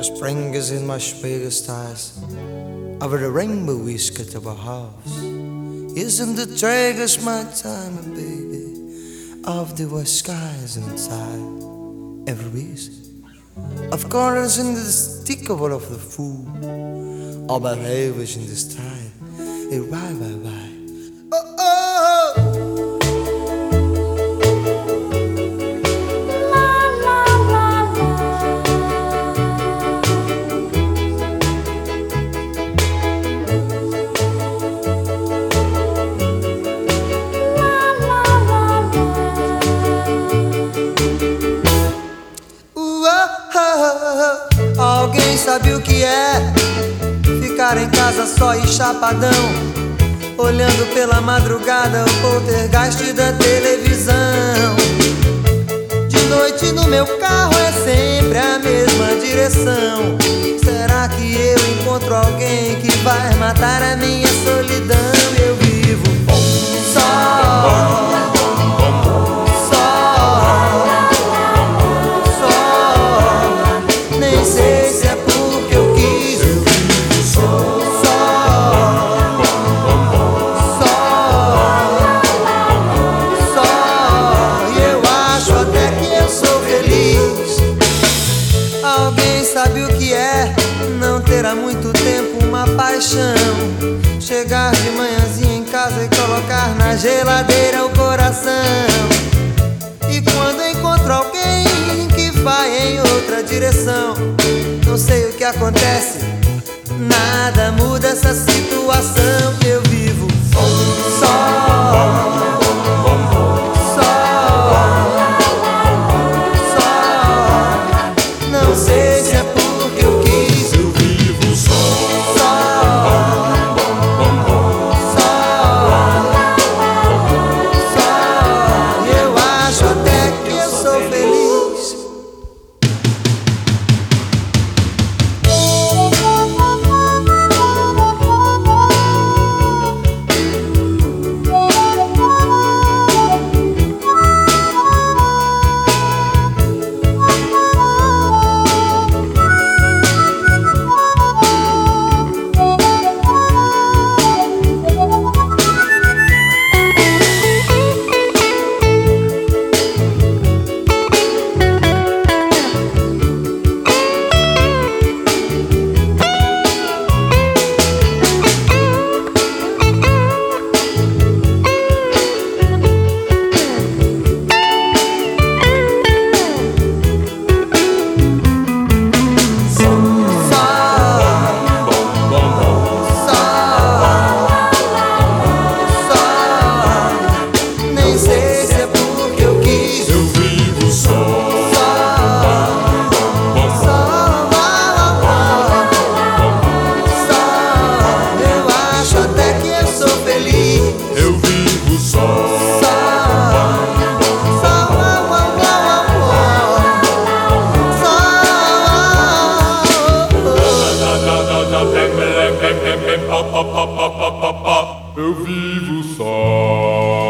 Een spring is in mijn eyes, over the rainbow is cut of house. Isn't the triggers my time, baby? Of the west skies inside, every is. Of course, in the stickable of the fool, my ewig in the style. Hey, bye, bye, bye. Sabe o que é ficar em casa só e chapadão, olhando pela madrugada o poltergeist da televisão. De noite no meu carro é sempre a mesma direção. Será que eu encontro alguém que vai matar a minha solidão? Eu vivo só. Sabe o que é não ter há muito tempo uma paixão? Chegar de manhãzinha em casa e colocar na geladeira o coração. E quando encontro alguém que vai em outra direção, não sei o que acontece, nada vivo só.